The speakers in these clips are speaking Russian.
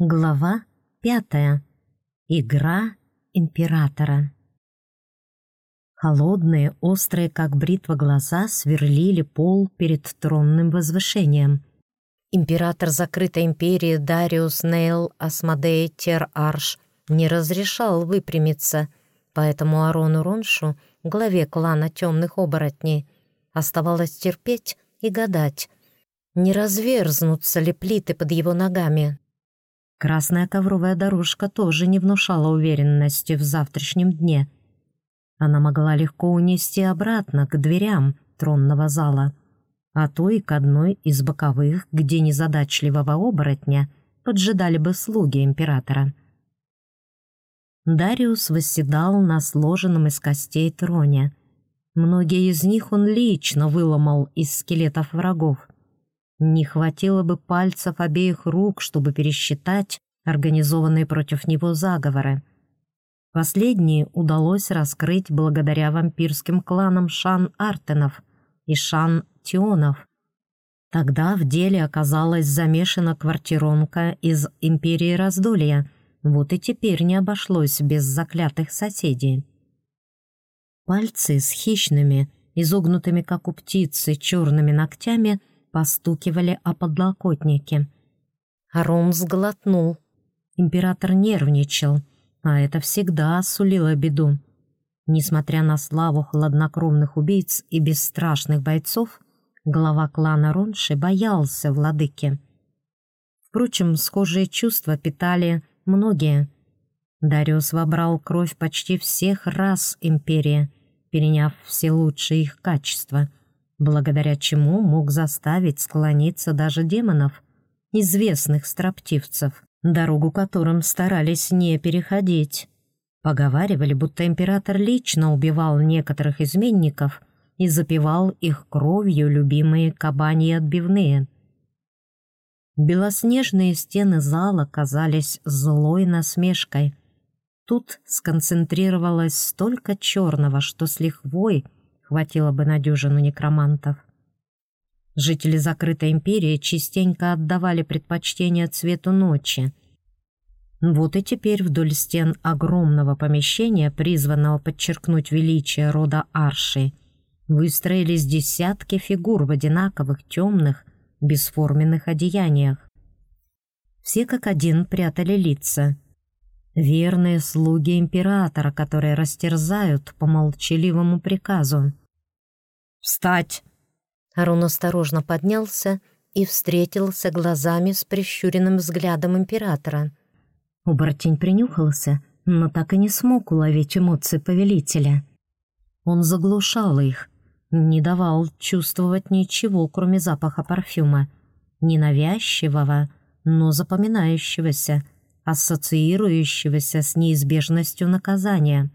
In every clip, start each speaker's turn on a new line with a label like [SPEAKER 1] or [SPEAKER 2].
[SPEAKER 1] Глава пятая. Игра императора. Холодные, острые, как бритва, глаза сверлили пол перед тронным возвышением. Император закрытой империи Дариус Нейл Асмодей Тер-Арш не разрешал выпрямиться, поэтому Арону Роншу, главе клана темных оборотней, оставалось терпеть и гадать, не разверзнутся ли плиты под его ногами. Красная ковровая дорожка тоже не внушала уверенности в завтрашнем дне. Она могла легко унести обратно к дверям тронного зала, а то и к одной из боковых, где незадачливого оборотня поджидали бы слуги императора. Дариус восседал на сложенном из костей троне. Многие из них он лично выломал из скелетов врагов — не хватило бы пальцев обеих рук, чтобы пересчитать организованные против него заговоры. Последние удалось раскрыть благодаря вампирским кланам Шан-Артенов и Шан-Тионов. Тогда в деле оказалась замешана квартиронка из Империи Раздолья, вот и теперь не обошлось без заклятых соседей. Пальцы с хищными, изогнутыми как у птицы, черными ногтями — постукивали о подлокотники. Арум сглотнул. Император нервничал, а это всегда сулило беду. Несмотря на славу хладнокровных убийц и бесстрашных бойцов, глава клана Ронши боялся владыки. Впрочем, схожие чувства питали многие. Дариус вобрал кровь почти всех рас империи, переняв все лучшие их качества — благодаря чему мог заставить склониться даже демонов, известных строптивцев, дорогу которым старались не переходить. Поговаривали, будто император лично убивал некоторых изменников и запивал их кровью любимые кабани отбивные. Белоснежные стены зала казались злой насмешкой. Тут сконцентрировалось столько черного, что с лихвой хватило бы на дюжину некромантов. Жители закрытой империи частенько отдавали предпочтение цвету ночи. Вот и теперь вдоль стен огромного помещения, призванного подчеркнуть величие рода Арши, выстроились десятки фигур в одинаковых темных, бесформенных одеяниях. Все как один прятали лица. Верные слуги императора, которые растерзают по молчаливому приказу. «Встать!» Арун осторожно поднялся и встретился глазами с прищуренным взглядом императора. Оборотень принюхался, но так и не смог уловить эмоции повелителя. Он заглушал их, не давал чувствовать ничего, кроме запаха парфюма, ненавязчивого, но запоминающегося — ассоциирующегося с неизбежностью наказания.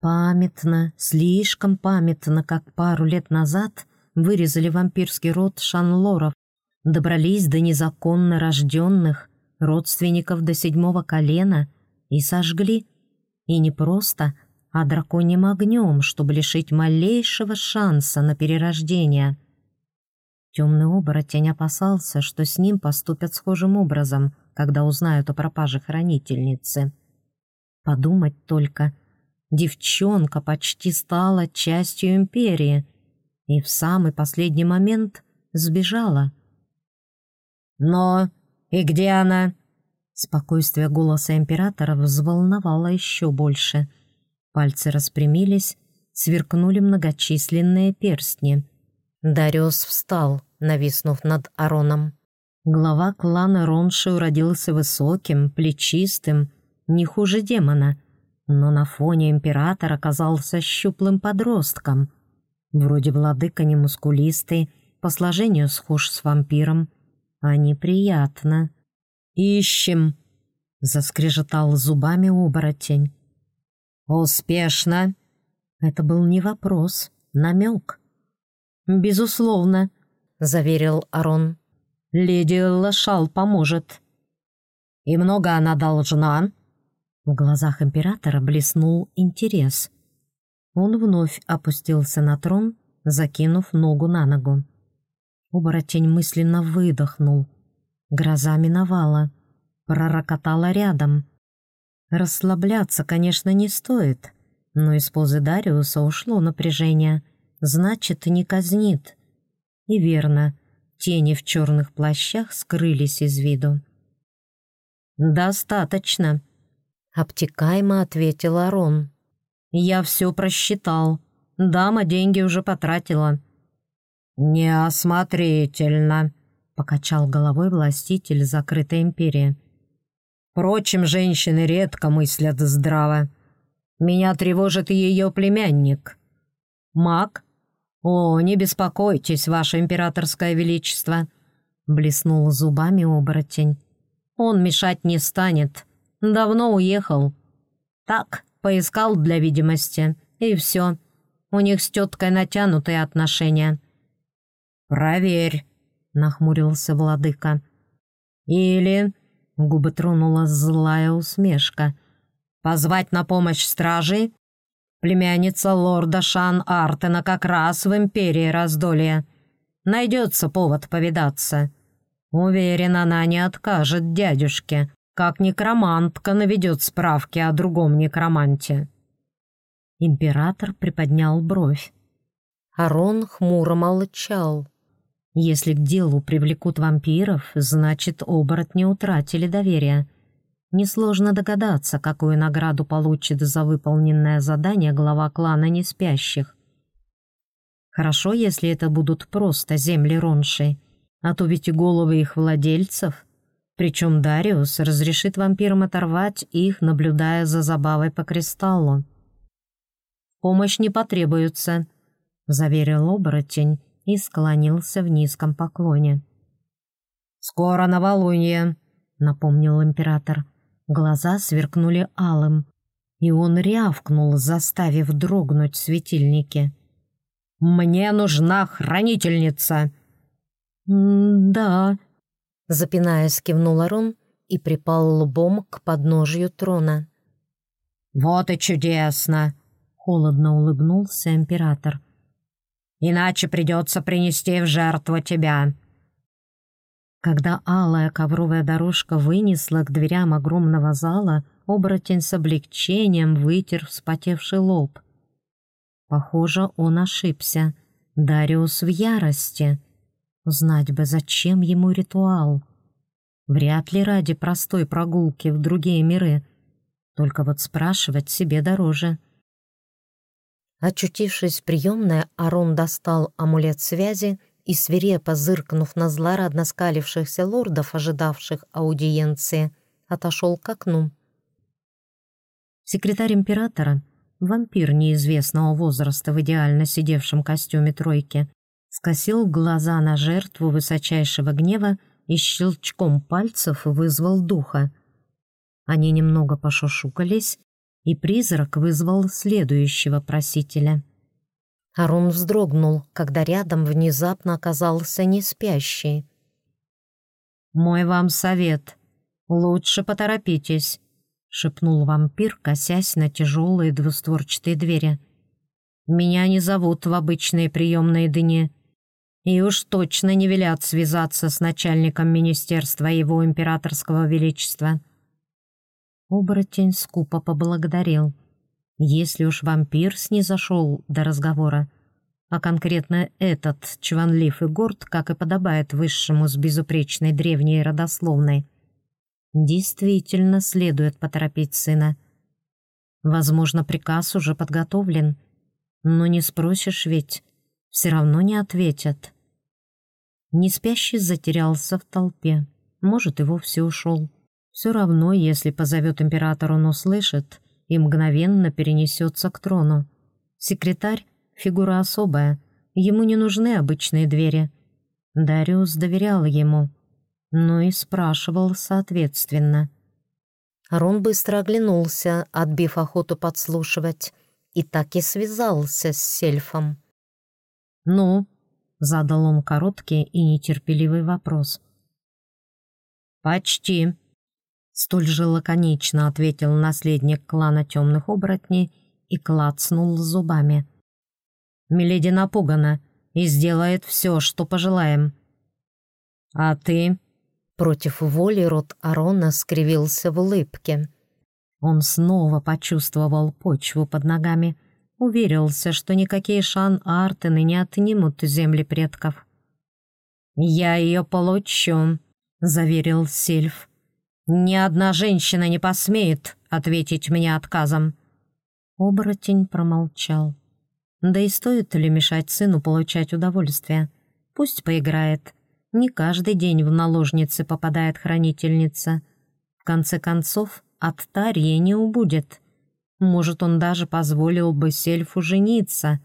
[SPEAKER 1] Памятно, слишком памятно, как пару лет назад вырезали вампирский род Шанлоров, добрались до незаконно рожденных, родственников до седьмого колена и сожгли. И не просто, а драконьим огнем, чтобы лишить малейшего шанса на перерождение. Темный оборотень опасался, что с ним поступят схожим образом, когда узнают о пропаже хранительницы. Подумать только, девчонка почти стала частью империи и в самый последний момент сбежала. «Но и где она?» Спокойствие голоса императора взволновало еще больше. Пальцы распрямились, сверкнули многочисленные перстни. Дариус встал, нависнув над Ароном. Глава клана Ронши уродился высоким, плечистым, не хуже демона, но на фоне императора оказался щуплым подростком. Вроде владыка не мускулистый, по сложению схож с вампиром, а неприятно. «Ищем!» — заскрежетал зубами оборотень. «Успешно!» Это был не вопрос, намек. «Безусловно», — заверил Арон. Леди Лошал поможет». «И много она должна?» В глазах императора блеснул интерес. Он вновь опустился на трон, закинув ногу на ногу. Оборотень мысленно выдохнул. Гроза миновала, пророкотала рядом. Расслабляться, конечно, не стоит, но из позы Дариуса ушло напряжение. Значит, не казнит. И верно, тени в черных плащах скрылись из виду. «Достаточно», — обтекаемо ответил Арон. «Я все просчитал. Дама деньги уже потратила». «Неосмотрительно», — покачал головой властитель закрытой империи. «Впрочем, женщины редко мыслят здраво. Меня тревожит ее племянник. Маг? О, не беспокойтесь, ваше императорское величество», — блеснул зубами оборотень. «Он мешать не станет. Давно уехал. Так, поискал для видимости, и все. У них с теткой натянутые отношения». «Проверь», — нахмурился владыка. «Или...» — губы тронула злая усмешка. «Позвать на помощь стражи? Племянница лорда Шан Артена как раз в империи раздолья. Найдется повод повидаться. Уверен, она не откажет дядюшке, как некромантка наведет справки о другом некроманте». Император приподнял бровь. Арон хмуро молчал. Если к делу привлекут вампиров, значит, оборотни утратили доверие. Несложно догадаться, какую награду получит за выполненное задание глава клана неспящих. Хорошо, если это будут просто земли Ронши, а то ведь и головы их владельцев. Причем Дариус разрешит вампирам оторвать их, наблюдая за забавой по кристаллу. «Помощь не потребуется», — заверил оборотень, и склонился в низком поклоне. «Скоро новолуние», — напомнил император. Глаза сверкнули алым, и он рявкнул, заставив дрогнуть светильники. «Мне нужна хранительница!» «Да», — запинаясь, кивнул Арон и припал лбом к подножью трона.
[SPEAKER 2] «Вот и чудесно!» — холодно улыбнулся император иначе придется принести в жертву тебя».
[SPEAKER 1] Когда алая ковровая дорожка вынесла к дверям огромного зала, оборотень с облегчением вытер вспотевший лоб. Похоже, он ошибся. Дариус в ярости. Знать бы, зачем ему ритуал. Вряд ли ради простой прогулки в другие миры. Только вот спрашивать себе дороже. Очутившись в приемной, Арон достал амулет связи и, свирепо зыркнув на злорадно скалившихся лордов, ожидавших аудиенции, отошел к окну. Секретарь императора, вампир неизвестного возраста в идеально сидевшем костюме тройки, скосил глаза на жертву высочайшего гнева и щелчком пальцев вызвал духа. Они немного пошушукались, и призрак вызвал следующего просителя. Арун вздрогнул, когда рядом внезапно оказался неспящий. «Мой вам совет. Лучше поторопитесь», — шепнул вампир, косясь на тяжелые двустворчатые двери. «Меня не зовут в обычные приемные дни, и уж точно не велят связаться с начальником министерства его императорского величества». Оборотень скупо поблагодарил. Если уж вампир снизошел до разговора, а конкретно этот чванлив и горд, как и подобает высшему с безупречной древней родословной, действительно следует поторопить сына. Возможно, приказ уже подготовлен, но не спросишь ведь, все равно не ответят. Неспящий затерялся в толпе, может, и вовсе ушел. Все равно, если позовет император, он услышит и мгновенно перенесется к трону. Секретарь — фигура особая, ему не нужны обычные двери. Дариус доверял ему, но и спрашивал соответственно. Арон быстро оглянулся, отбив охоту подслушивать, и так и связался с сельфом. «Ну?» — задал он короткий и нетерпеливый вопрос. «Почти», Столь же лаконично ответил наследник клана темных оборотней и клацнул зубами. «Миледи напугана и сделает все, что пожелаем». «А ты?» — Против воли рот Арона скривился в улыбке. Он снова почувствовал почву под ногами, уверился, что никакие шан-артены не отнимут земли предков. «Я ее получу», — заверил Сильф. «Ни одна женщина не посмеет ответить мне отказом». Оборотень промолчал. Да и стоит ли мешать сыну получать удовольствие? Пусть поиграет. Не каждый день в наложницы попадает хранительница. В конце концов, от Тарьи не убудет. Может, он даже позволил бы Сельфу жениться.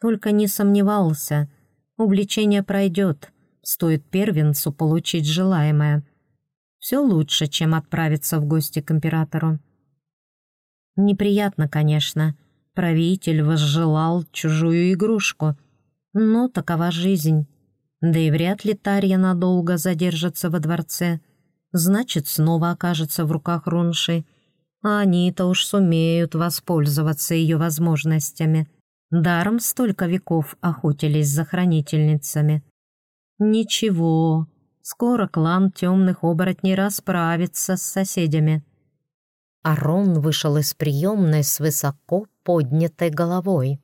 [SPEAKER 1] Только не сомневался. Увлечение пройдет. Стоит первенцу получить желаемое. Все лучше, чем отправиться в гости к императору. Неприятно, конечно. Правитель возжелал чужую игрушку. Но такова жизнь. Да и вряд ли Тарья надолго задержится во дворце. Значит, снова окажется в руках Рунши. А они-то уж сумеют воспользоваться ее возможностями. Даром столько веков охотились за хранительницами. Ничего, скоро клан темных оборотней расправится с соседями. Арон вышел из приемной с высоко поднятой головой.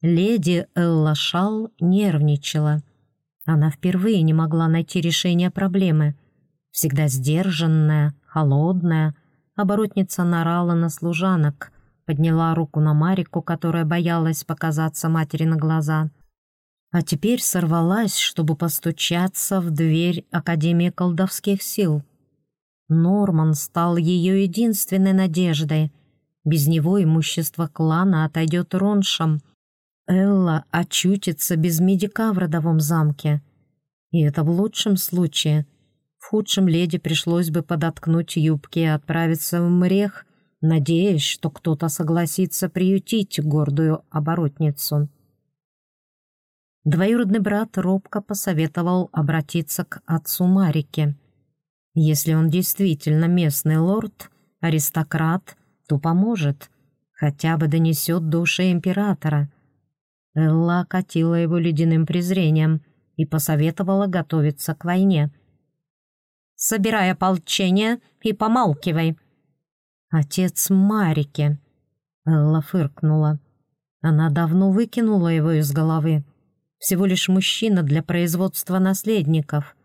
[SPEAKER 1] Леди Элла Шал нервничала. Она впервые не могла найти решение проблемы. Всегда сдержанная, холодная, оборотница нарала на служанок, подняла руку на Марику, которая боялась показаться матери на глаза. А теперь сорвалась, чтобы постучаться в дверь Академии колдовских сил. Норман стал ее единственной надеждой. Без него имущество клана отойдет роншам. Элла очутится без медика в родовом замке. И это в лучшем случае. В худшем леди пришлось бы подоткнуть юбки и отправиться в мрех, надеясь, что кто-то согласится приютить гордую оборотницу. Двоюродный брат робко посоветовал обратиться к отцу Марике — если он действительно местный лорд, аристократ, то поможет, хотя бы донесет души императора. Элла окатила его ледяным презрением и посоветовала готовиться к войне. «Собирай ополчение и помалкивай!» «Отец Марики!» Элла фыркнула. Она давно выкинула его из головы. Всего лишь мужчина для производства наследников.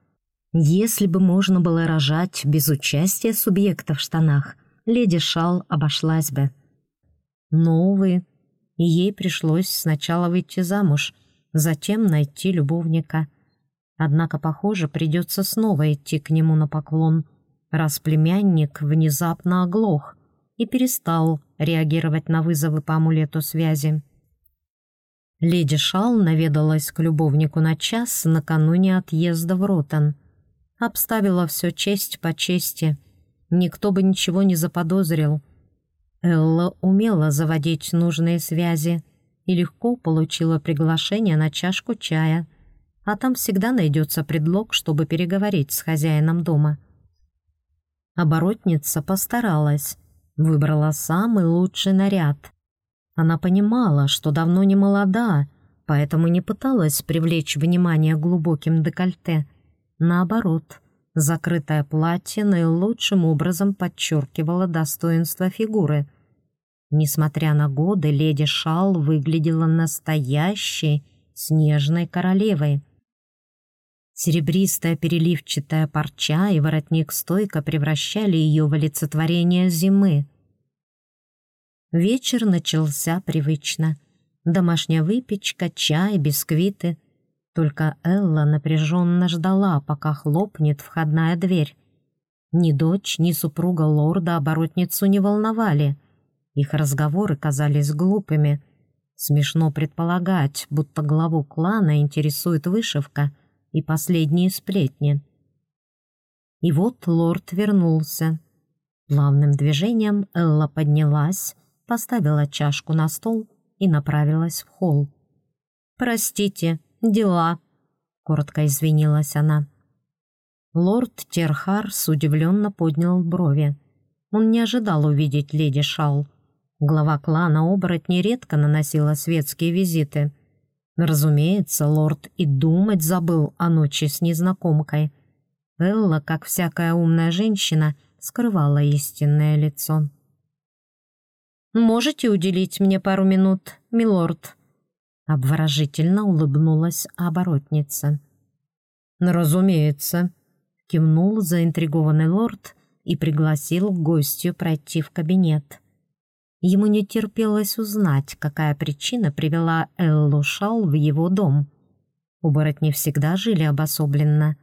[SPEAKER 1] Если бы можно было рожать без участия субъекта в штанах, леди Шал обошлась бы. Но, увы, ей пришлось сначала выйти замуж, затем найти любовника. Однако, похоже, придется снова идти к нему на поклон, раз племянник внезапно оглох и перестал реагировать на вызовы по амулету связи. Леди Шал наведалась к любовнику на час накануне отъезда в Ротан — обставила все честь по чести. Никто бы ничего не заподозрил. Элла умела заводить нужные связи и легко получила приглашение на чашку чая, а там всегда найдется предлог, чтобы переговорить с хозяином дома. Оборотница постаралась, выбрала самый лучший наряд. Она понимала, что давно не молода, поэтому не пыталась привлечь внимание глубоким декольте — Наоборот, закрытое платье наилучшим образом подчеркивало достоинство фигуры. Несмотря на годы, леди Шал выглядела настоящей снежной королевой. Серебристая переливчатая парча и воротник стойко превращали ее в олицетворение зимы. Вечер начался привычно. Домашняя выпечка, чай, бисквиты — только Элла напряженно ждала, пока хлопнет входная дверь. Ни дочь, ни супруга лорда оборотницу не волновали. Их разговоры казались глупыми. Смешно предполагать, будто главу клана интересует вышивка и последние сплетни. И вот лорд вернулся. Плавным движением Элла поднялась, поставила чашку на стол и направилась в холл. «Простите», дела», — коротко извинилась она. Лорд Терхарс удивленно поднял брови. Он не ожидал увидеть леди Шал. Глава клана оборотней редко наносила светские визиты. Разумеется, лорд и думать забыл о ночи с незнакомкой. Элла, как всякая умная женщина, скрывала истинное лицо. «Можете уделить мне пару минут, милорд?» Обворожительно улыбнулась оборотница. «Разумеется», — кивнул заинтригованный лорд и пригласил гостью пройти в кабинет. Ему не терпелось узнать, какая причина привела Эллу Шал в его дом. Оборотни всегда жили обособленно,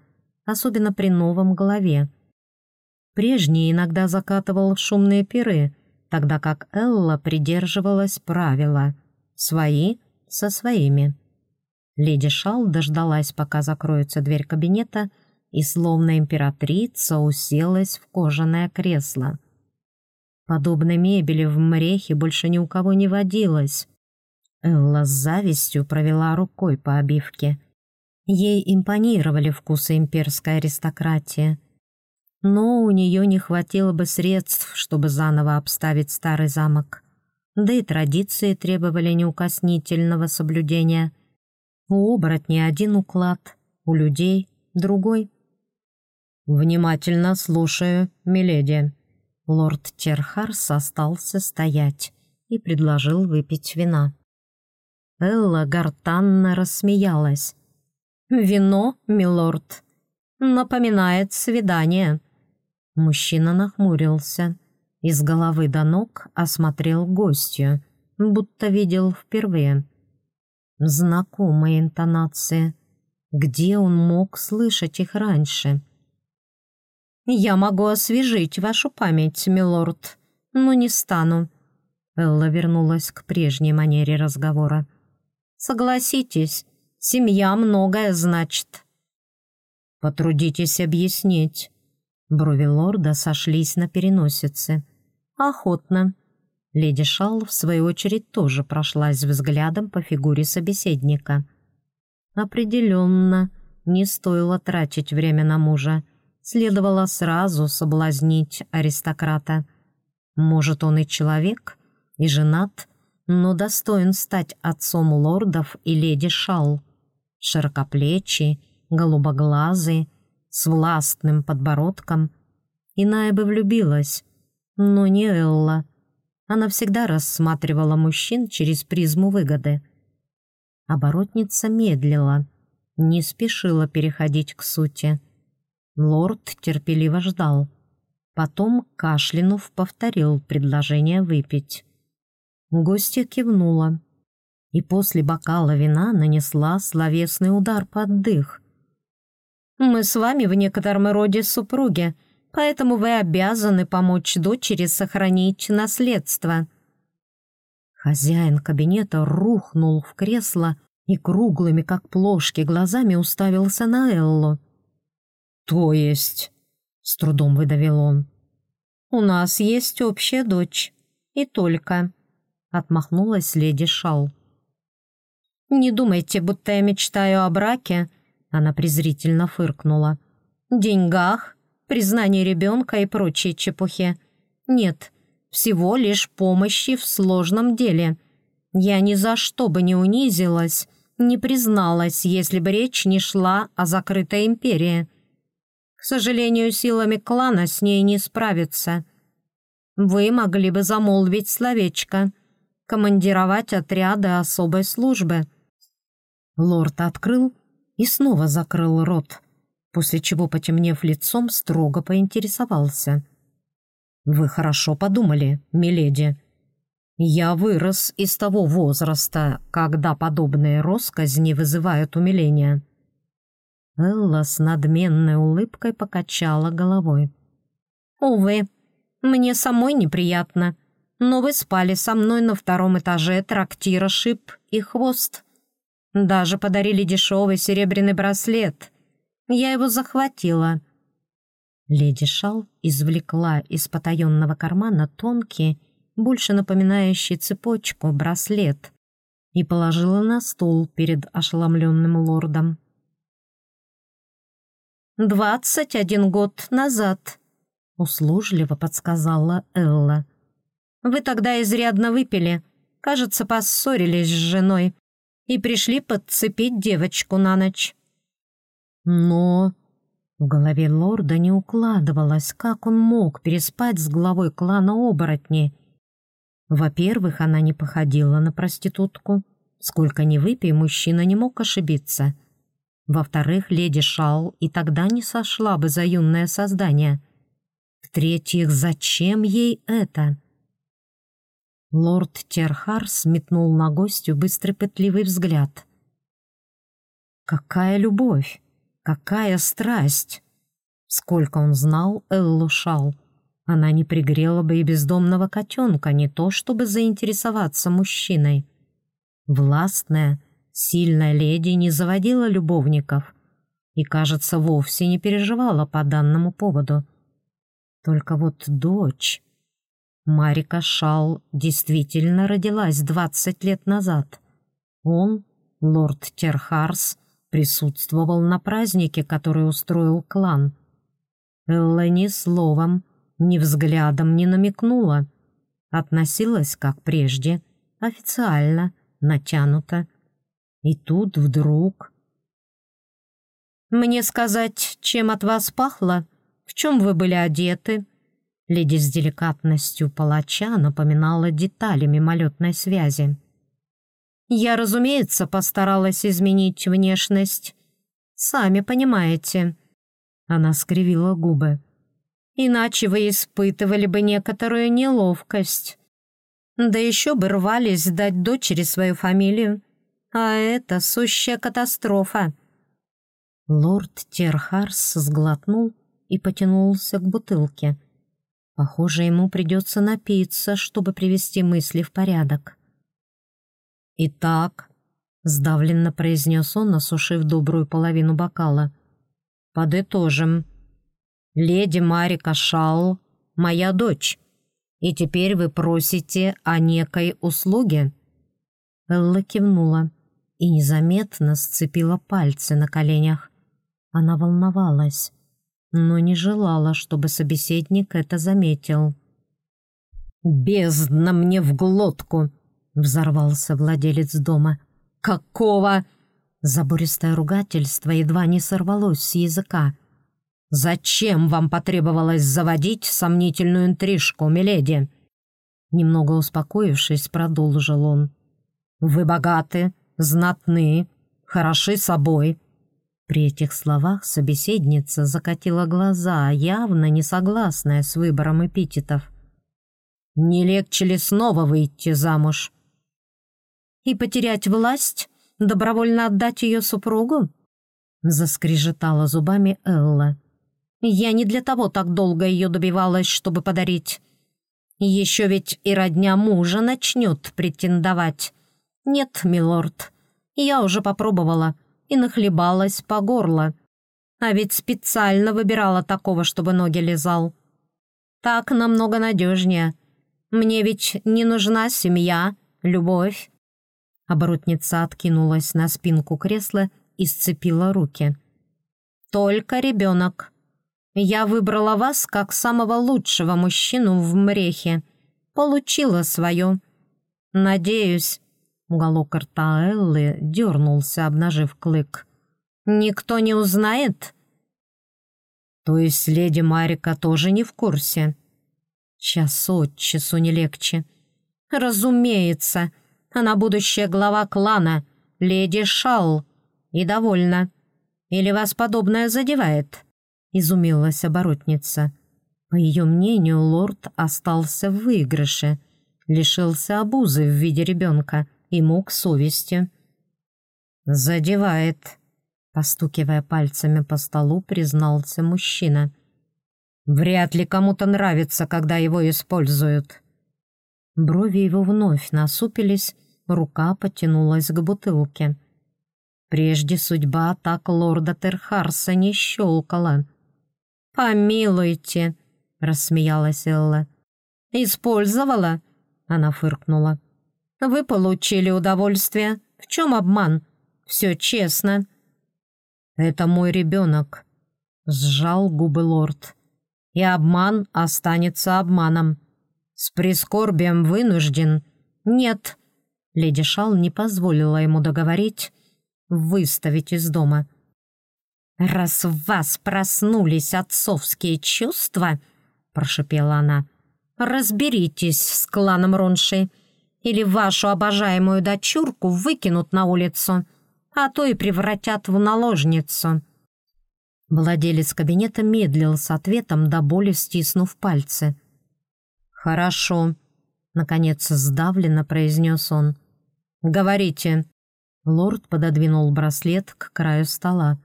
[SPEAKER 1] особенно при новом голове. Прежний иногда закатывал шумные пиры, тогда как Элла придерживалась правила «свои со своими». Леди Шал дождалась, пока закроется дверь кабинета, и, словно императрица, уселась в кожаное кресло — Подобной мебели в Мрехе больше ни у кого не водилось. Элла с завистью провела рукой по обивке. Ей импонировали вкусы имперской аристократии. Но у нее не хватило бы средств, чтобы заново обставить старый замок. Да и традиции требовали неукоснительного соблюдения. У оборотней один уклад, у людей другой. «Внимательно слушаю, миледи», Лорд Терхарс остался стоять и предложил выпить вина. Элла гортанно рассмеялась. «Вино, милорд, напоминает свидание». Мужчина нахмурился и с головы до ног осмотрел гостью, будто видел впервые. Знакомые интонации. Где он мог слышать их раньше? «Я могу освежить вашу память, милорд, но не стану». Элла вернулась к прежней манере разговора. «Согласитесь, семья многое значит». «Потрудитесь объяснить». Брови лорда сошлись на переносице. «Охотно». Леди Шал, в свою очередь, тоже прошлась взглядом по фигуре собеседника. «Определенно, не стоило тратить время на мужа следовало сразу соблазнить аристократа. Может, он и человек, и женат, но достоин стать отцом лордов и леди Шал. Широкоплечий, голубоглазый, с властным подбородком. Иная бы влюбилась, но не Элла. Она всегда рассматривала мужчин через призму выгоды. Оборотница медлила, не спешила переходить к сути. Лорд терпеливо ждал. Потом, кашлянув, повторил предложение выпить. Гостья кивнула и после бокала вина нанесла словесный удар под дых. «Мы с вами в некотором роде супруги, поэтому вы обязаны помочь дочери сохранить наследство». Хозяин кабинета рухнул в кресло и круглыми, как плошки, глазами уставился на Эллу. «То есть?» — с трудом выдавил он. «У нас есть общая дочь. И только», — отмахнулась леди Шал. «Не думайте, будто я мечтаю о браке», — она презрительно фыркнула. «Деньгах, признании ребенка и прочей чепухе. Нет, всего лишь помощи в сложном деле. Я ни за что бы не унизилась, не призналась, если бы речь не шла о закрытой империи». К сожалению, силами клана с ней не справиться. Вы могли бы замолвить словечко, командировать отряды особой службы». Лорд открыл и снова закрыл рот, после чего, потемнев лицом, строго поинтересовался. «Вы хорошо подумали, миледи. Я вырос из того возраста, когда подобные росказни вызывают умиление. Элла с надменной улыбкой покачала головой. «Увы, мне самой неприятно, но вы спали со мной на втором этаже трактира «Шип» и «Хвост». Даже подарили дешевый серебряный браслет. Я его захватила». Леди Шал извлекла из потаенного кармана тонкий, больше напоминающий цепочку, браслет и положила на стол перед ошеломленным лордом. «Двадцать один год назад», — услужливо подсказала Элла. «Вы тогда изрядно выпили, кажется, поссорились с женой, и пришли подцепить девочку на ночь».
[SPEAKER 2] «Но...» В голове лорда не укладывалось, как он мог переспать с главой клана оборотни. Во-первых, она не походила на проститутку. Сколько ни выпей, мужчина не мог ошибиться. Во-вторых, леди Шал и тогда не сошла бы за юное создание. В-третьих, зачем ей это? Лорд Терхар сметнул на гостю быстрый пытливый взгляд. Какая любовь! Какая страсть! Сколько он знал Эллу Шал. Она не пригрела бы и бездомного котенка, не то чтобы заинтересоваться мужчиной. Властная, сильная леди не заводила любовников и, кажется, вовсе не переживала по данному поводу. Только вот дочь... Марика Шал действительно родилась двадцать лет назад. Он, лорд Терхарс, присутствовал на празднике, который устроил клан. Элла ни словом, ни взглядом не намекнула. Относилась, как прежде, официально, натянуто. И тут вдруг...
[SPEAKER 1] «Мне сказать, чем от вас пахло? В чем вы были одеты?» Леди с деликатностью палача напоминала детали мимолетной связи. «Я, разумеется, постаралась изменить внешность. Сами понимаете». Она скривила губы. «Иначе вы испытывали бы некоторую неловкость. Да еще бы рвались дать дочери свою фамилию. А это сущая катастрофа».
[SPEAKER 2] Лорд Терхарс сглотнул и потянулся к бутылке. Похоже, ему придется напиться, чтобы привести мысли в порядок.
[SPEAKER 1] «Итак», — сдавленно произнес он, осушив добрую половину бокала, — «подытожим. Леди Марика Шал — моя дочь, и теперь вы просите о некой услуге?»
[SPEAKER 2] Элла кивнула и незаметно сцепила пальцы на коленях. Она волновалась но не желала, чтобы собеседник это заметил.
[SPEAKER 1] «Бездна мне в глотку!» — взорвался владелец дома. «Какого?» Забористое ругательство едва не сорвалось с языка. «Зачем вам потребовалось заводить сомнительную интрижку, миледи?» Немного успокоившись, продолжил он. «Вы богаты, знатны, хороши собой, при этих словах собеседница закатила глаза, явно не согласная с выбором эпитетов. «Не легче ли снова выйти замуж?» «И потерять власть? Добровольно отдать ее супругу?» Заскрежетала зубами Элла. «Я не для того так долго ее добивалась, чтобы подарить. Еще ведь и родня мужа начнет претендовать. Нет, милорд, я уже попробовала» и нахлебалась по горло. А ведь специально выбирала такого, чтобы ноги лизал. Так намного надежнее. Мне ведь не нужна семья, любовь. Оборотница откинулась на спинку кресла и сцепила руки. «Только ребенок. Я выбрала вас как самого лучшего мужчину в Мрехе. Получила свое. Надеюсь, Уголок рта Эллы дернулся, обнажив клык. «Никто не узнает?» «То есть леди Марика тоже не в курсе?» «Час от часу не легче». «Разумеется, она будущая глава клана, леди Шал, и довольна. Или вас подобное задевает?» — изумилась оборотница. По ее мнению, лорд остался в выигрыше, лишился обузы в виде ребенка — и мук совести. «Задевает», — постукивая пальцами по столу, признался мужчина. «Вряд ли кому-то нравится, когда его используют». Брови его вновь насупились, рука потянулась к бутылке. Прежде судьба так лорда Терхарса не щелкала. «Помилуйте», — рассмеялась Элла. «Использовала?» — она фыркнула. Вы получили удовольствие. В чем обман? Все честно». «Это мой ребенок», — сжал губы лорд. «И обман останется обманом. С прискорбием вынужден. Нет,
[SPEAKER 2] Леди Шал не позволила ему договорить, выставить из дома. «Раз в вас проснулись отцовские чувства», — прошепела она, — «разберитесь с кланом Ронши, или вашу обожаемую дочурку выкинут на улицу, а то и превратят в наложницу». Владелец кабинета медлил с ответом, до боли стиснув пальцы. «Хорошо», — наконец сдавленно произнес он. «Говорите». Лорд пододвинул браслет к краю стола.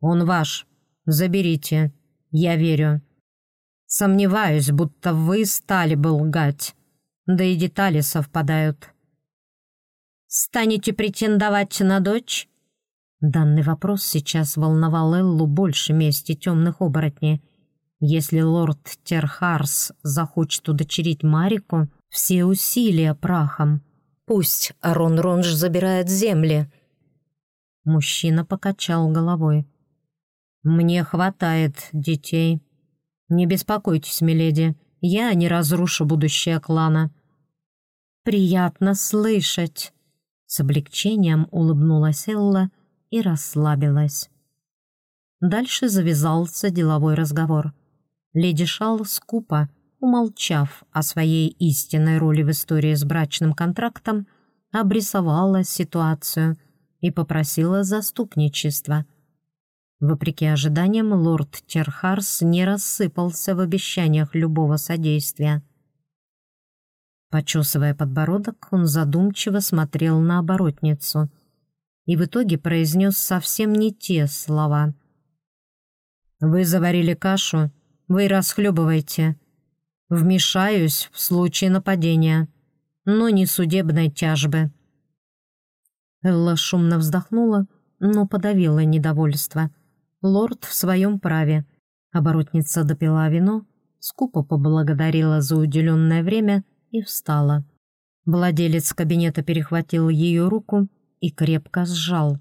[SPEAKER 2] «Он ваш. Заберите. Я верю. Сомневаюсь, будто вы стали бы лгать. Да и детали совпадают». «Станете претендовать на дочь?» Данный вопрос сейчас волновал Эллу больше мести темных оборотней. Если лорд Терхарс захочет удочерить Марику, все усилия прахом. Пусть Арон Ронж забирает земли. Мужчина покачал головой. «Мне хватает детей. Не беспокойтесь, миледи, я не разрушу будущее клана». «Приятно слышать», — с облегчением улыбнулась Элла и расслабилась. Дальше завязался деловой разговор. Леди Шал скупо, умолчав о своей истинной роли в истории с брачным контрактом, обрисовала ситуацию и попросила заступничества. Вопреки ожиданиям, лорд Терхарс не рассыпался в обещаниях любого содействия. Почесывая подбородок, он задумчиво смотрел на оборотницу и в итоге произнес совсем не те слова. «Вы заварили кашу, вы расхлебывайте. Вмешаюсь в случае нападения, но не судебной тяжбы». Элла шумно вздохнула, но подавила недовольство. Лорд в своем праве. Оборотница допила вино, скупо поблагодарила за уделенное время и встала. Владелец кабинета перехватил ее руку и крепко сжал.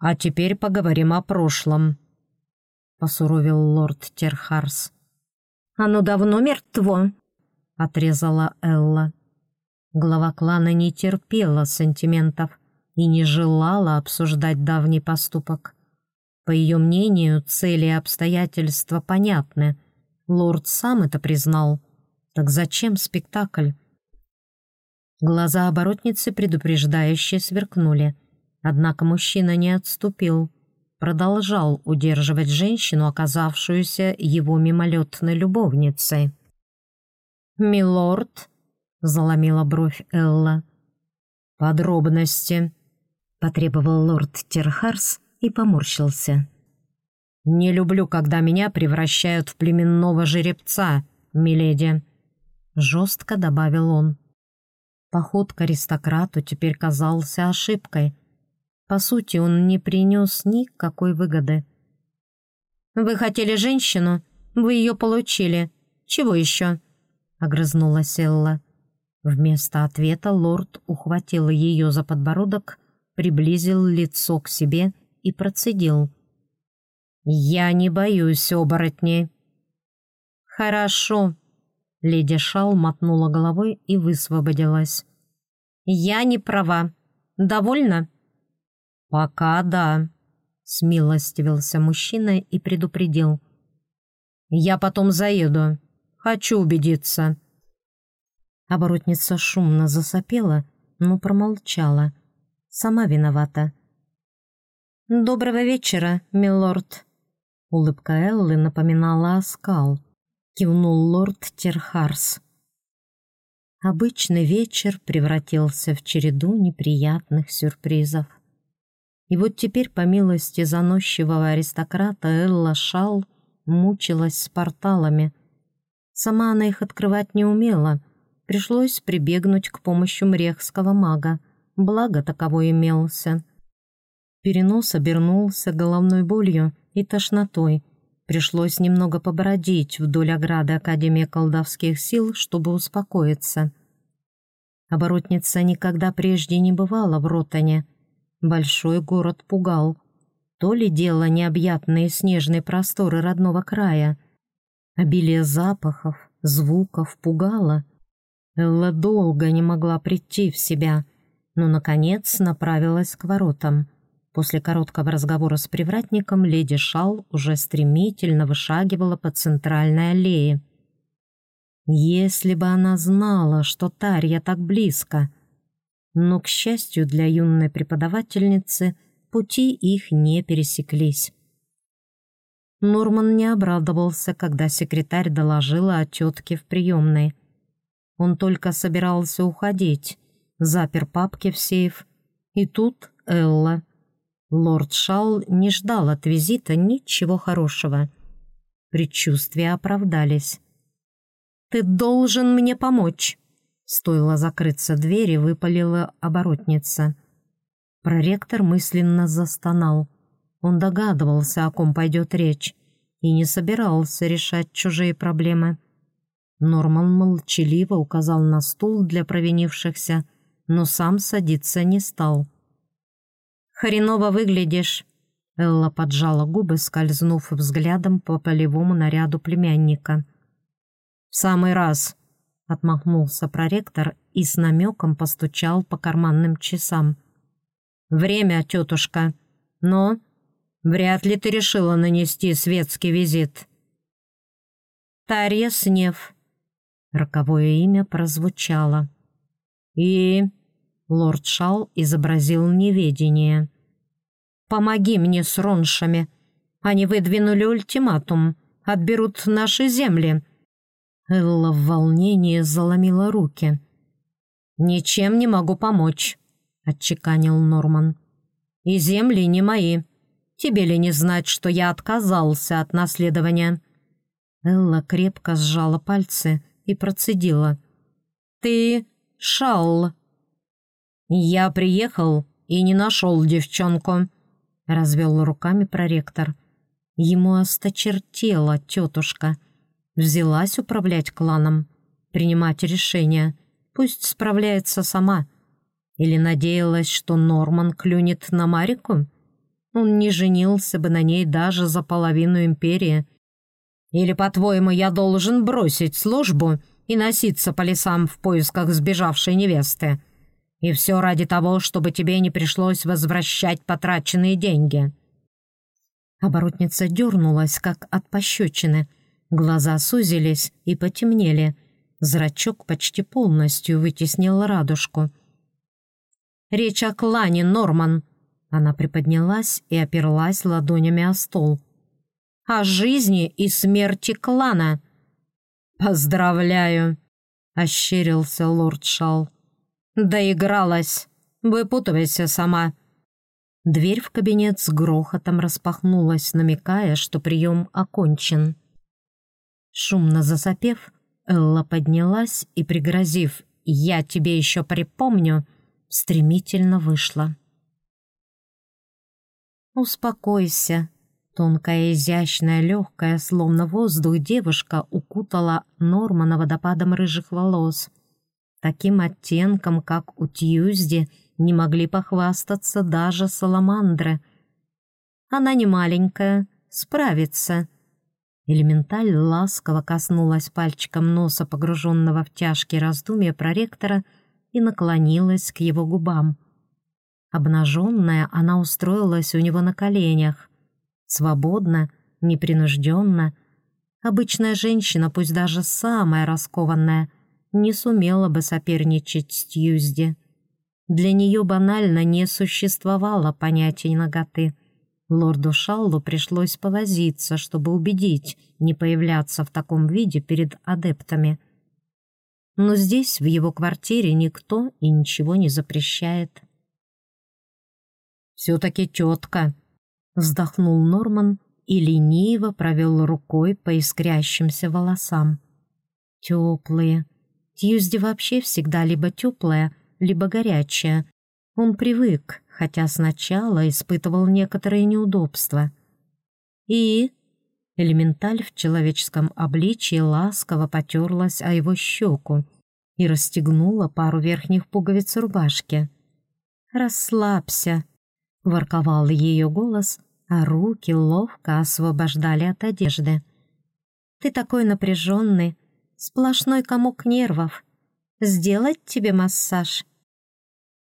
[SPEAKER 2] «А теперь поговорим о прошлом», — посуровил лорд Терхарс. «Оно давно мертво», — отрезала Элла. Глава клана не терпела сантиментов и не желала обсуждать давний поступок. По ее мнению, цели и обстоятельства понятны. Лорд сам это признал. Так зачем спектакль? Глаза оборотницы предупреждающе сверкнули. Однако мужчина не отступил продолжал удерживать женщину, оказавшуюся его мимолетной любовницей. «Милорд», — заломила бровь Элла. «Подробности», — потребовал лорд Терхарс и поморщился. «Не люблю, когда меня превращают в племенного жеребца, миледи», — жестко добавил он. Поход к аристократу теперь казался ошибкой — по сути, он не принес никакой выгоды. «Вы хотели женщину? Вы ее получили. Чего еще?» — огрызнулась Элла. Вместо ответа лорд ухватил ее за подбородок, приблизил лицо к себе и процедил. «Я не боюсь оборотней». «Хорошо», — леди Шал мотнула головой и высвободилась. «Я не права. Довольно?» «Пока да», — смилостивился мужчина и предупредил. «Я потом заеду. Хочу убедиться». Оборотница шумно засопела, но промолчала. Сама виновата. «Доброго вечера, милорд!» Улыбка Эллы напоминала оскал. Кивнул лорд Терхарс. Обычный вечер превратился в череду неприятных сюрпризов. И вот теперь, по милости заносчивого аристократа, Элла Шал мучилась с порталами. Сама она их открывать не умела. Пришлось прибегнуть к помощи мрехского мага, благо таковой имелся. Перенос обернулся головной болью и тошнотой. Пришлось немного побродить вдоль ограды Академии колдовских сил, чтобы успокоиться. Оборотница никогда прежде не бывала в Ротане — Большой город пугал. То ли дело необъятные снежные просторы родного края. Обилие запахов, звуков пугало.
[SPEAKER 1] Элла долго не могла прийти в себя, но, наконец, направилась к воротам. После короткого разговора с привратником леди Шал уже стремительно вышагивала по центральной аллее. Если бы она знала, что Тарья так близко. Но, к счастью для юной преподавательницы, пути их не пересеклись. Норман не обрадовался, когда секретарь доложила о тетке в приемной. Он только собирался уходить, запер папки в сейф. И тут Элла. Лорд Шал не ждал от визита ничего хорошего. Предчувствия оправдались. «Ты должен мне помочь!» Стоило закрыться двери, выпалила оборотница. Проректор мысленно застонал. Он догадывался, о ком пойдет речь, и не собирался решать чужие проблемы. Норман молчаливо указал на стул для провинившихся, но сам садиться не стал. «Хреново выглядишь!» Элла поджала губы, скользнув взглядом по полевому наряду племянника. «В самый раз!» — отмахнулся проректор и с намеком постучал по карманным часам. «Время, тетушка, но Вряд ли ты решила нанести светский визит». «Тарья Снев». Роковое имя прозвучало. «И...» — лорд Шал изобразил неведение. «Помоги мне с роншами. Они выдвинули ультиматум. Отберут наши земли». Элла в волнении заломила руки. «Ничем не могу помочь», — отчеканил Норман. «И земли не мои. Тебе ли не знать, что я отказался от наследования?» Элла крепко сжала пальцы и процедила. «Ты шал!» «Я приехал и не нашел девчонку», — развел руками проректор. Ему осточертела тетушка. Взялась управлять кланом, принимать решения. Пусть справляется сама. Или надеялась, что Норман клюнет на Марику? Он не женился бы на ней даже за половину империи. Или, по-твоему, я должен бросить службу и носиться по лесам в поисках сбежавшей невесты? И все ради того, чтобы тебе не пришлось возвращать потраченные деньги». Оборотница дернулась, как от пощечины. Глаза сузились и потемнели. Зрачок почти полностью вытеснил радужку. «Речь о клане, Норман!» Она приподнялась и оперлась ладонями о стол. «О жизни и смерти клана!» «Поздравляю!» — ощерился лорд Шал. «Доигралась! Выпутывайся сама!» Дверь в кабинет с грохотом распахнулась, намекая, что прием окончен. Шумно засопев, Элла поднялась и, пригрозив «Я тебе еще припомню», стремительно вышла. «Успокойся». Тонкая, изящная, легкая, словно воздух девушка укутала Нормана водопадом рыжих волос. Таким оттенком, как у Тьюзди, не могли похвастаться даже саламандры. Она не маленькая, справится. Элементаль ласково коснулась пальчиком носа, погруженного в тяжкие раздумья проректора, и наклонилась к его губам. Обнаженная, она устроилась у него на коленях. Свободно, непринужденно. Обычная женщина, пусть даже самая раскованная, не сумела бы соперничать с Тьюзди. Для нее банально не существовало понятия ноготы. Лорду Шаллу пришлось повозиться, чтобы убедить не появляться в таком виде перед адептами. Но здесь, в его квартире, никто и ничего не запрещает. «Все-таки тетка», — вздохнул Норман и лениво провел рукой по искрящимся волосам. «Теплые. Тьюзди вообще всегда либо теплая, либо горячая. Он привык, хотя сначала испытывал некоторые неудобства. И...» Элементаль в человеческом обличии ласково потерлась о его щеку и расстегнула пару верхних пуговиц рубашки. «Расслабься», — ворковал ее голос, а руки ловко освобождали от одежды. «Ты такой напряженный, сплошной комок нервов. Сделать тебе массаж?»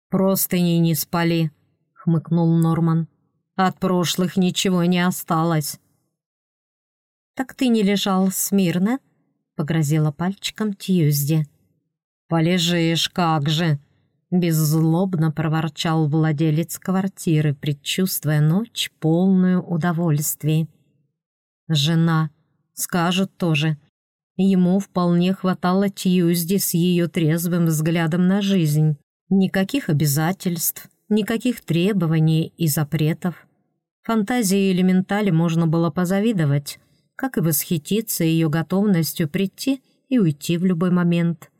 [SPEAKER 2] «Простыни не спали», — хмыкнул Норман. «От прошлых ничего не осталось».
[SPEAKER 1] «Так ты не лежал смирно?» — погрозила пальчиком Тьюзди.
[SPEAKER 2] «Полежишь, как же!» — беззлобно проворчал владелец квартиры, предчувствуя ночь полную удовольствий. «Жена», скажут тоже. Ему вполне хватало Тьюзди с ее трезвым взглядом на жизнь. Никаких обязательств, никаких требований и запретов. Фантазии элементали можно было позавидовать, как и восхититься ее готовностью прийти и уйти в любой момент.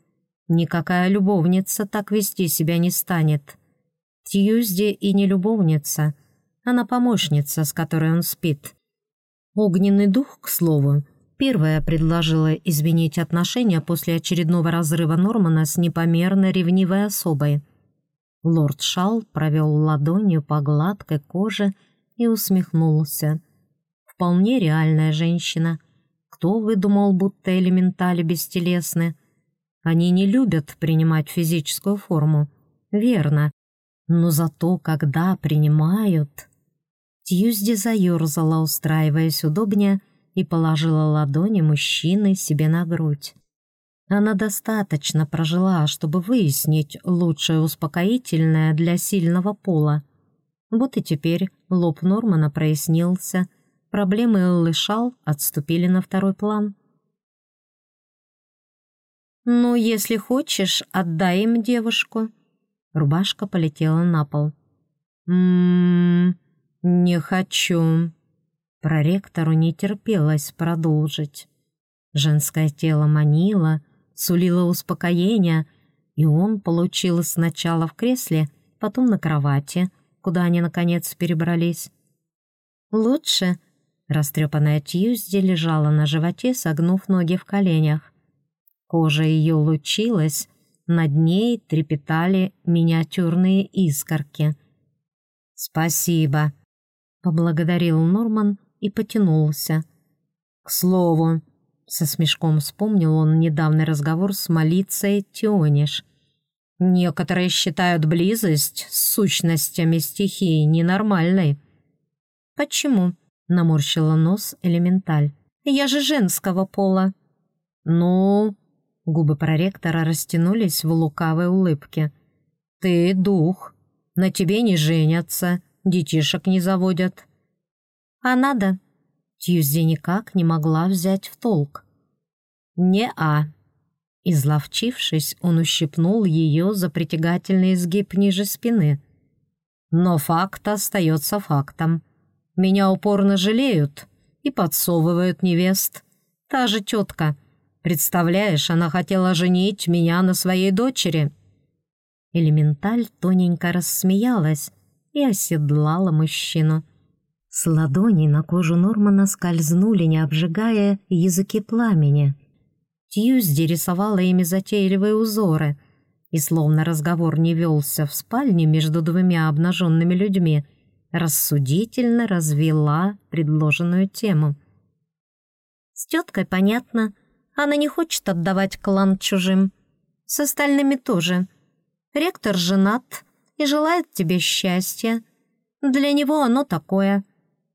[SPEAKER 2] Никакая любовница так вести себя не станет. Тьюзди и не любовница, она помощница, с которой он спит. Огненный дух, к слову, первая предложила изменить отношения после очередного разрыва Нормана с непомерно ревнивой особой. Лорд Шал провел ладонью по гладкой коже и усмехнулся. Вполне реальная женщина. Кто выдумал, будто элементали бестелесны? Они не любят принимать физическую форму. Верно. Но зато, когда принимают... Тьюзди заерзала, устраиваясь удобнее, и положила ладони мужчины себе на грудь. Она достаточно прожила, чтобы выяснить лучшее успокоительное для сильного пола. Вот и теперь лоб Нормана прояснился, проблемы Эллы отступили на второй план.
[SPEAKER 1] «Ну, если хочешь, отдай им девушку».
[SPEAKER 2] Рубашка полетела на пол. «М-м-м...» «Не хочу». Проректору не терпелось продолжить. Женское тело манило, сулило успокоение, и он получил сначала в кресле, потом на кровати, куда они, наконец, перебрались.
[SPEAKER 1] «Лучше?»
[SPEAKER 2] Растрепанная Тьюзди лежала на животе, согнув ноги в коленях. Кожа ее лучилась, над ней трепетали миниатюрные искорки. «Спасибо», Поблагодарил Норман и потянулся. «К слову», — со смешком вспомнил он недавний разговор с Молицей Тиониш. «Некоторые считают близость с сущностями стихии ненормальной».
[SPEAKER 1] «Почему?»
[SPEAKER 2] — наморщила нос элементаль.
[SPEAKER 1] «Я же женского пола».
[SPEAKER 2] «Ну...» — губы проректора растянулись в лукавой улыбке. «Ты дух. На тебе не женятся детишек не заводят».
[SPEAKER 1] «А надо?»
[SPEAKER 2] Тьюзди никак не могла взять в толк. «Не-а». Изловчившись, он ущипнул ее за притягательный изгиб ниже спины. «Но факт остается фактом. Меня упорно жалеют и подсовывают невест. Та же тетка. Представляешь, она хотела женить меня на своей дочери». Элементаль тоненько рассмеялась, и оседлала мужчину. С ладоней на кожу Нормана скользнули, не обжигая, языки пламени. Тьюзди рисовала ими затейливые узоры, и словно разговор не велся в спальне между двумя обнаженными людьми, рассудительно развела предложенную тему.
[SPEAKER 1] «С теткой понятно. Она не хочет отдавать клан чужим. С остальными тоже. Ректор женат, и желает тебе счастья. Для него оно такое.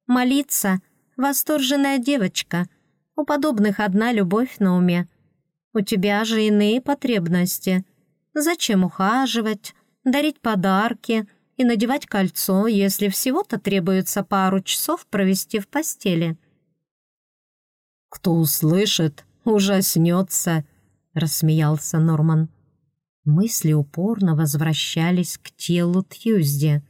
[SPEAKER 1] Молиться — восторженная девочка. У подобных одна любовь на уме. У тебя же иные потребности. Зачем ухаживать, дарить подарки и надевать кольцо, если всего-то требуется пару часов провести в постели?»
[SPEAKER 2] «Кто услышит, ужаснется», — рассмеялся Норман. Мысли упорно возвращались к телу Тьюзди.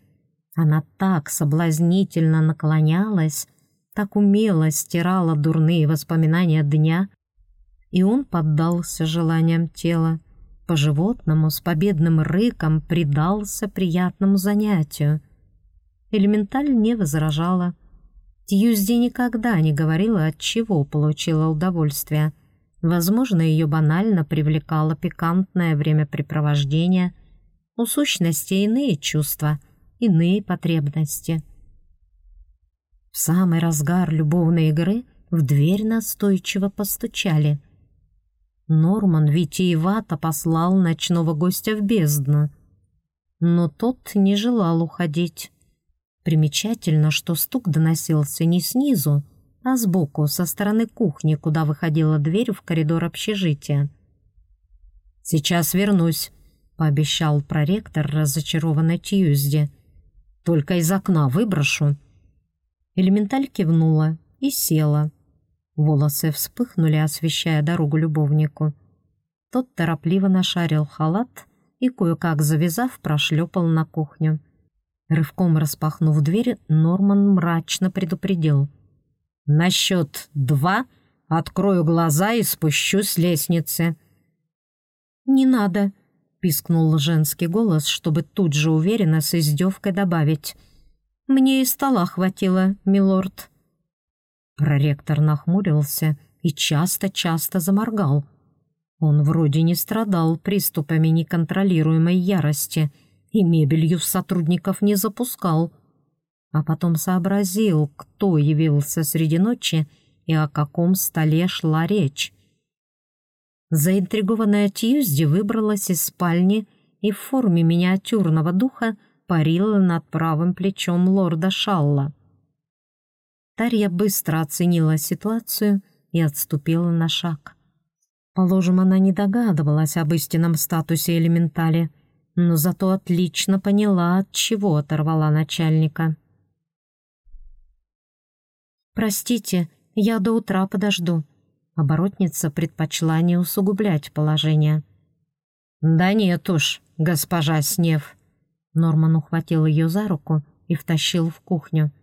[SPEAKER 2] Она так соблазнительно наклонялась, так умело стирала дурные воспоминания дня, и он поддался желаниям тела. По-животному с победным рыком предался приятному занятию. Элементаль не возражала. Тьюзди никогда не говорила, от чего получила удовольствие — Возможно, ее банально привлекало пикантное времяпрепровождение, у сущности иные чувства, иные потребности. В самый разгар любовной игры в дверь настойчиво постучали.
[SPEAKER 1] Норман витиевато послал ночного гостя в бездну. Но тот не желал уходить. Примечательно, что стук доносился не снизу, а сбоку, со стороны кухни, куда выходила дверь в коридор общежития. «Сейчас вернусь», — пообещал проректор, разочарованный Тьюзди. «Только из окна выброшу». Элементаль кивнула и села. Волосы вспыхнули, освещая дорогу любовнику. Тот торопливо нашарил халат и, кое-как завязав, прошлепал на кухню. Рывком распахнув дверь, Норман мрачно предупредил. «На счет два открою глаза и спущусь с лестницы».
[SPEAKER 2] «Не надо», — пискнул женский голос, чтобы тут же уверенно с издевкой добавить. «Мне и стола хватило, милорд».
[SPEAKER 1] Проректор нахмурился и часто-часто заморгал. Он вроде не страдал приступами неконтролируемой ярости и мебелью сотрудников не запускал. А потом сообразил, кто явился среди ночи и о каком столе шла речь. Заинтригованная Тьюзди выбралась из спальни и в форме миниатюрного духа парила над правым плечом лорда Шалла. Тарья быстро оценила ситуацию и отступила на шаг. Положим, она не догадывалась об истинном статусе элементали, но зато отлично поняла, от чего оторвала начальника.
[SPEAKER 2] «Простите, я до утра подожду». Оборотница предпочла не усугублять положение.
[SPEAKER 1] «Да нет уж, госпожа Снев». Норман ухватил ее за руку и втащил в кухню.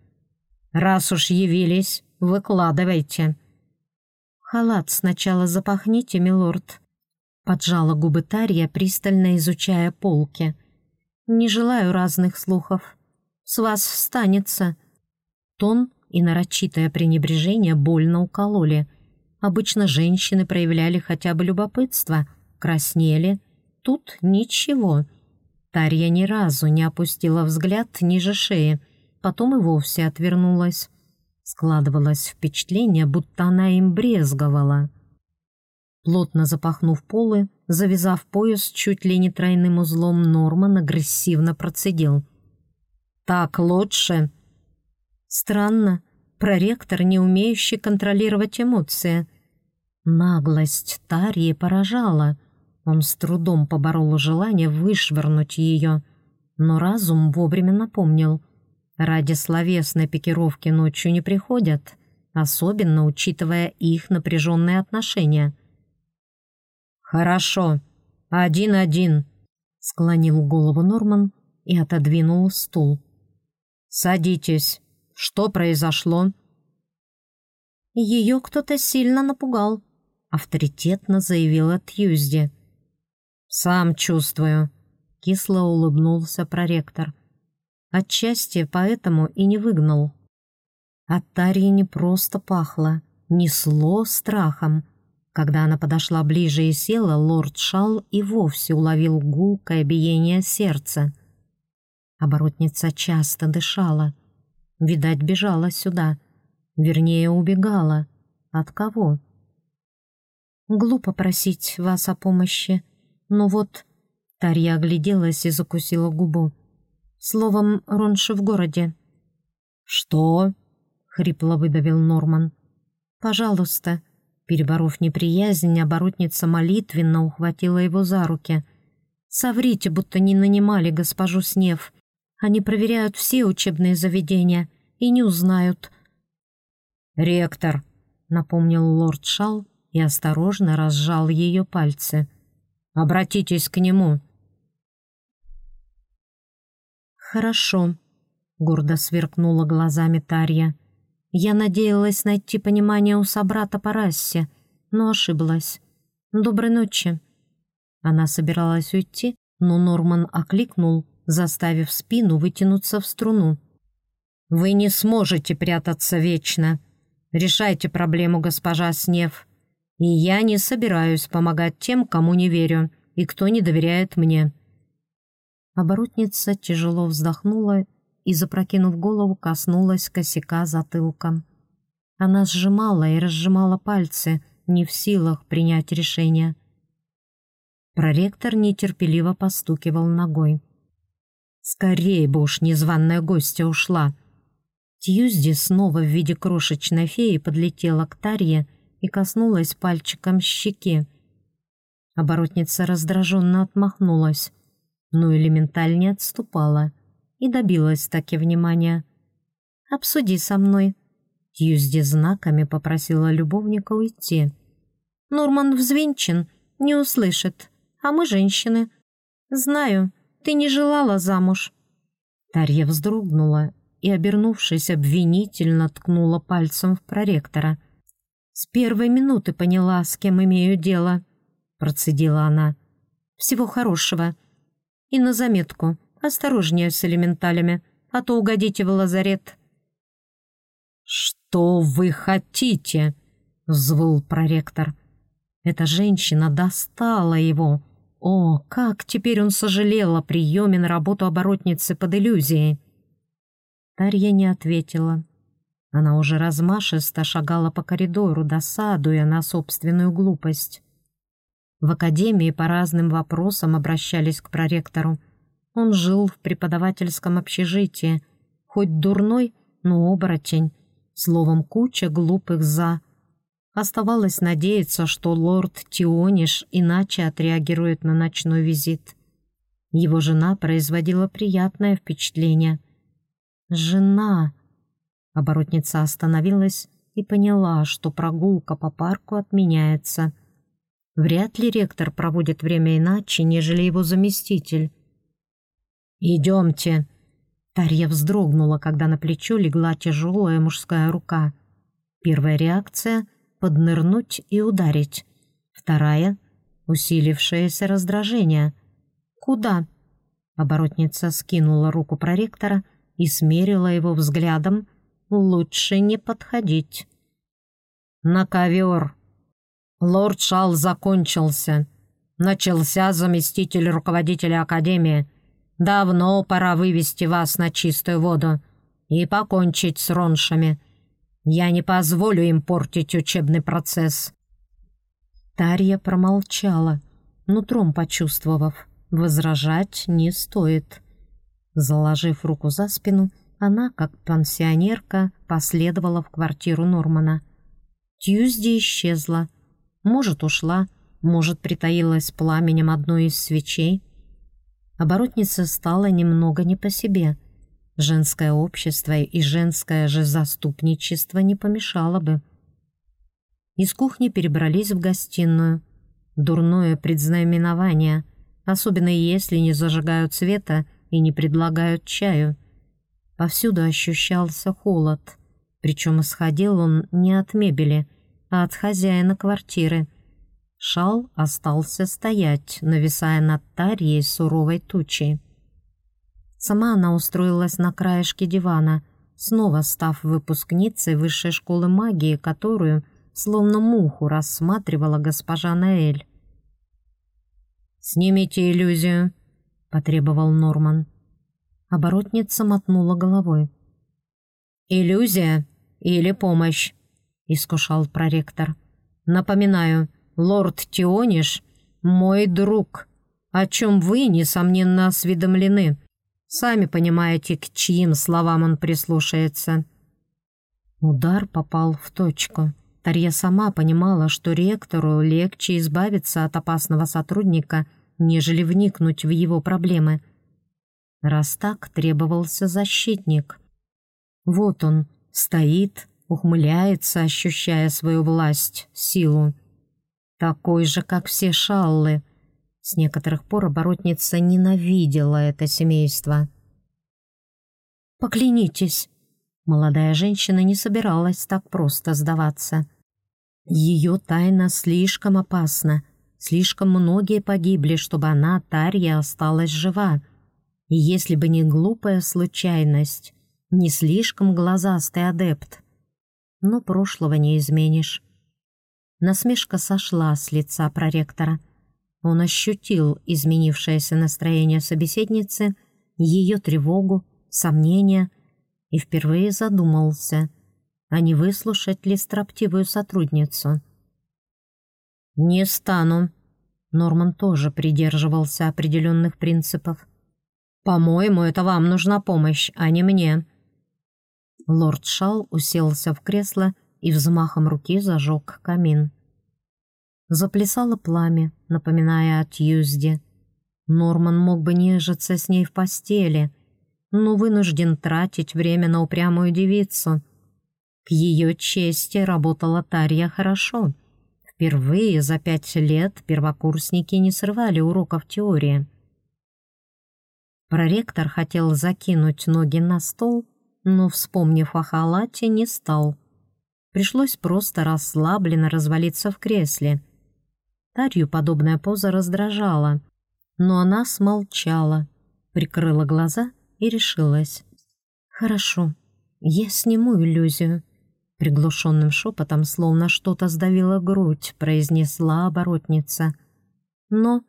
[SPEAKER 1] «Раз уж явились, выкладывайте».
[SPEAKER 2] «Халат сначала запахните, милорд», — поджала губы Тарья, пристально изучая полки. «Не желаю разных слухов. С вас встанется». Тон и нарочитое пренебрежение больно укололи. Обычно женщины проявляли хотя бы любопытство, краснели. Тут ничего. Тарья ни разу не опустила взгляд ниже шеи, потом и вовсе отвернулась. Складывалось впечатление, будто она им брезговала. Плотно запахнув полы, завязав пояс чуть ли не тройным узлом, Норман агрессивно процедил. «Так лучше?» Странно, проректор, не умеющий контролировать эмоции. Наглость Тарьи поражала. Он с трудом поборол желание вышвырнуть ее, но разум вовремя напомнил — Ради словесной пикировки ночью не приходят, особенно учитывая их напряженные отношения. «Хорошо, один-один», — склонил голову Норман и отодвинул стул. «Садитесь. Что произошло?» «Ее кто-то сильно напугал», — авторитетно заявила Тьюзди.
[SPEAKER 1] «Сам чувствую», — кисло улыбнулся проректор. Отчасти поэтому и не выгнал. От Тарьи не просто пахло, несло страхом. Когда она подошла ближе и села, лорд Шал и вовсе уловил гулкое биение сердца. Оборотница часто дышала. Видать, бежала сюда. Вернее, убегала. От кого?
[SPEAKER 2] «Глупо просить вас о помощи. Но вот...» Тарья огляделась и закусила губу. Словом, роньше в городе».
[SPEAKER 1] «Что?» — хрипло выдавил Норман.
[SPEAKER 2] «Пожалуйста». Переборов неприязнь, оборотница молитвенно ухватила его за руки. «Соврите, будто не нанимали госпожу Снев. Они проверяют все учебные заведения и не узнают».
[SPEAKER 1] «Ректор», — напомнил лорд Шал и осторожно разжал ее пальцы. «Обратитесь к нему».
[SPEAKER 2] «Хорошо», — гордо сверкнула глазами Тарья. «Я надеялась найти понимание у собрата по расе, но ошиблась. Доброй ночи». Она собиралась уйти, но Норман окликнул, заставив спину вытянуться в струну.
[SPEAKER 1] «Вы не сможете прятаться вечно. Решайте проблему, госпожа Снев. И я не собираюсь помогать тем, кому не верю и кто не доверяет мне».
[SPEAKER 2] Оборотница тяжело вздохнула и, запрокинув голову, коснулась косяка затылком. Она сжимала и разжимала пальцы, не в силах принять решение. Проректор нетерпеливо постукивал ногой. «Скорее бы уж незваная гостья ушла!» Тьюзди снова в виде крошечной феи подлетела к Тарье и коснулась пальчиком щеки. Оборотница раздраженно отмахнулась, но элементаль не отступала и добилась таки внимания. «Обсуди со мной». Тьюзди знаками попросила любовника уйти. «Норман взвинчен, не услышит, а мы женщины. Знаю, ты не желала замуж». Тарья вздрогнула и, обернувшись, обвинительно ткнула пальцем в проректора. «С первой минуты поняла, с кем имею дело», — процедила она. «Всего хорошего. И на заметку, осторожнее с элементалями, а то угодите в лазарет».
[SPEAKER 1] «Что вы хотите?» — взвыл проректор. Эта женщина достала его. О, как теперь он сожалел о приеме на работу оборотницы под иллюзией.
[SPEAKER 2] Тарья не ответила. Она уже размашисто шагала по коридору, досадуя на собственную глупость. В академии по разным вопросам обращались к проректору. Он жил в преподавательском общежитии, хоть дурной, но оборотень, словом, куча глупых «за». Оставалось надеяться, что лорд Тиониш иначе отреагирует на ночной визит. Его жена производила приятное впечатление. «Жена!» Оборотница остановилась и поняла, что прогулка по парку отменяется — Вряд ли ректор проводит время иначе, нежели его заместитель. «Идемте!» Тарья вздрогнула, когда на плечо легла тяжелая мужская рука. Первая реакция — поднырнуть и ударить. Вторая — усилившееся раздражение. «Куда?» Оборотница скинула руку проректора и смерила его взглядом. «Лучше не подходить». «На ковер!» Лорд Шал закончился. Начался заместитель руководителя Академии. Давно пора вывести вас на чистую воду и покончить с роншами. Я не позволю им портить учебный процесс». Тарья промолчала, нутром почувствовав, возражать не стоит. Заложив руку за спину, она, как пансионерка, последовала в квартиру Нормана. Тьюзди исчезла, может, ушла, может, притаилась пламенем одной из свечей. Оборотница стала немного не по себе. Женское общество и женское же заступничество не помешало бы. Из кухни перебрались в гостиную. Дурное предзнаменование, особенно если не зажигают света и не предлагают чаю. Повсюду ощущался холод, причем исходил он не от мебели, а от хозяина квартиры. Шал остался стоять, нависая над Тарьей суровой тучей. Сама она устроилась на краешке дивана, снова став выпускницей высшей школы магии, которую, словно муху, рассматривала госпожа Наэль. «Снимите иллюзию», — потребовал Норман. Оборотница мотнула головой. «Иллюзия или помощь?» — искушал проректор. «Напоминаю, лорд Тиониш — мой друг, о чем вы, несомненно, осведомлены. Сами понимаете, к чьим словам он прислушается». Удар попал в точку. Тарья сама понимала, что ректору легче избавиться от опасного сотрудника, нежели вникнуть в его проблемы. Раз так, требовался защитник. Вот он, стоит, ухмыляется, ощущая свою власть, силу. Такой же, как все шаллы. С некоторых пор оборотница ненавидела это семейство. «Поклянитесь!» Молодая женщина не собиралась так просто сдаваться. Ее тайна слишком опасна. Слишком многие погибли, чтобы она, Тарья, осталась жива. Если бы не глупая случайность, не слишком глазастый адепт, но прошлого не изменишь. Насмешка сошла с лица проректора. Он ощутил изменившееся настроение собеседницы, ее тревогу, сомнения и впервые задумался, а не выслушать ли строптивую сотрудницу. «Не стану». Норман тоже придерживался определенных принципов. «По-моему, это вам нужна помощь, а не мне». Лорд Шал уселся в кресло и взмахом руки зажег камин. Заплясало пламя, напоминая о Тьюзде. Норман мог бы нежиться с ней в постели, но вынужден тратить время на упрямую девицу. К ее чести работала Тарья хорошо. Впервые за пять лет первокурсники не срывали уроков теории. Проректор хотел закинуть ноги на стол, но, вспомнив о халате, не стал. Пришлось просто расслабленно развалиться в кресле. Тарью подобная поза раздражала, но она смолчала, прикрыла глаза и решилась. «Хорошо, я сниму иллюзию». Приглушенным шепотом, словно что-то сдавило грудь, произнесла оборотница. Но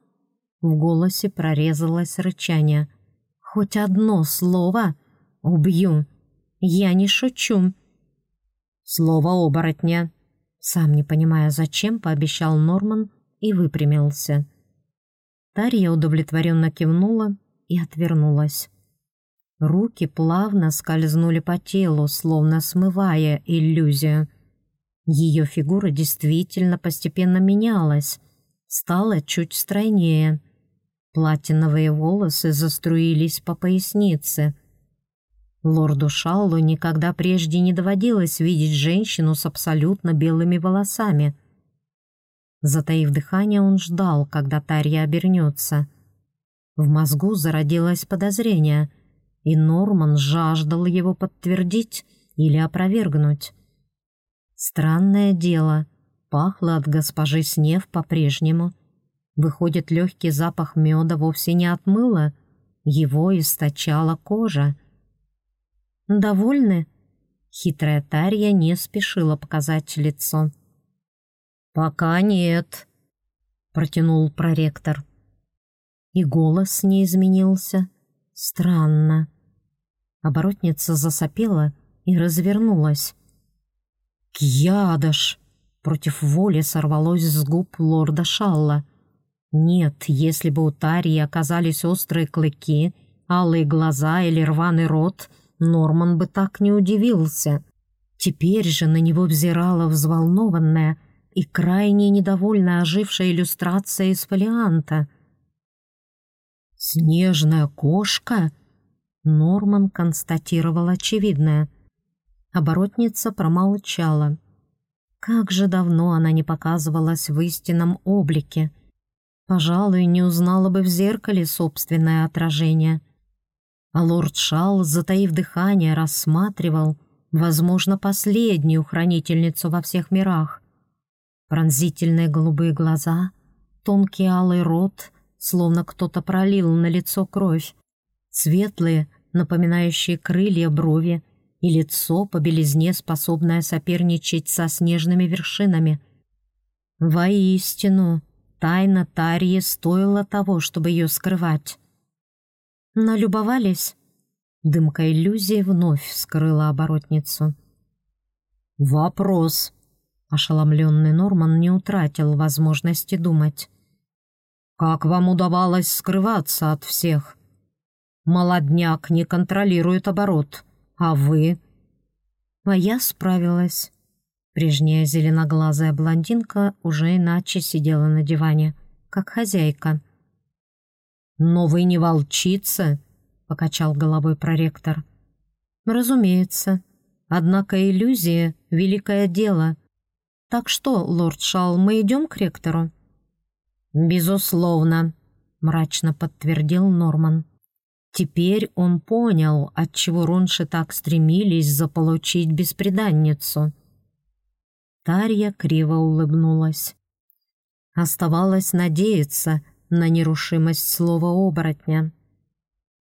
[SPEAKER 2] в голосе прорезалось рычание. «Хоть одно слово — убью! Я не шучу!» «Слово оборотня!» Сам не понимая зачем, пообещал Норман и выпрямился. Тарья удовлетворенно кивнула и отвернулась. Руки плавно скользнули по телу, словно смывая иллюзию. Ее фигура действительно постепенно менялась, стала чуть стройнее. Платиновые волосы заструились по пояснице. Лорду Шаллу никогда прежде не доводилось видеть женщину с абсолютно белыми волосами. Затаив дыхание, он ждал, когда Тарья обернется. В мозгу зародилось подозрение — и Норман жаждал его подтвердить или опровергнуть. Странное дело, пахло от госпожи Снев по-прежнему. Выходит, легкий запах меда вовсе не от мыла, его источала кожа. «Довольны?» Хитрая Тарья не спешила показать лицо. «Пока нет», — протянул проректор. И голос не изменился. Странно. Оборотница засопела и развернулась. «Кьядаш!» Против воли сорвалось с губ лорда Шалла. Нет, если бы у Тарии оказались острые клыки, алые глаза или рваный рот, Норман бы так не удивился. Теперь же на него взирала взволнованная и крайне недовольно ожившая иллюстрация из фолианта. «Снежная кошка?» Норман констатировал очевидное. Оборотница промолчала. Как же давно она не показывалась в истинном облике. Пожалуй, не узнала бы в зеркале собственное отражение. А лорд Шал, затаив дыхание, рассматривал, возможно, последнюю хранительницу во всех мирах. Пронзительные голубые глаза, тонкий алый рот, словно кто-то пролил на лицо кровь, светлые, напоминающие крылья брови, и лицо по белизне, способное соперничать со снежными вершинами. Воистину, тайна Тарьи стоила того, чтобы ее скрывать. Налюбовались? Дымка иллюзии вновь скрыла оборотницу. «Вопрос!» Ошеломленный Норман не утратил возможности думать. «Как вам удавалось скрываться от всех?» Молодняк не контролирует оборот. А вы?» А я справилась. Прежняя зеленоглазая блондинка уже иначе сидела на диване, как хозяйка. «Но вы не волчица?» — покачал головой проректор. «Разумеется. Однако иллюзия — великое дело. Так что, лорд Шал, мы идем к ректору?» «Безусловно», — мрачно подтвердил Норман. Теперь он понял, отчего ронши так стремились заполучить беспреданницу. Тарья криво улыбнулась. Оставалось надеяться на нерушимость слова оборотня.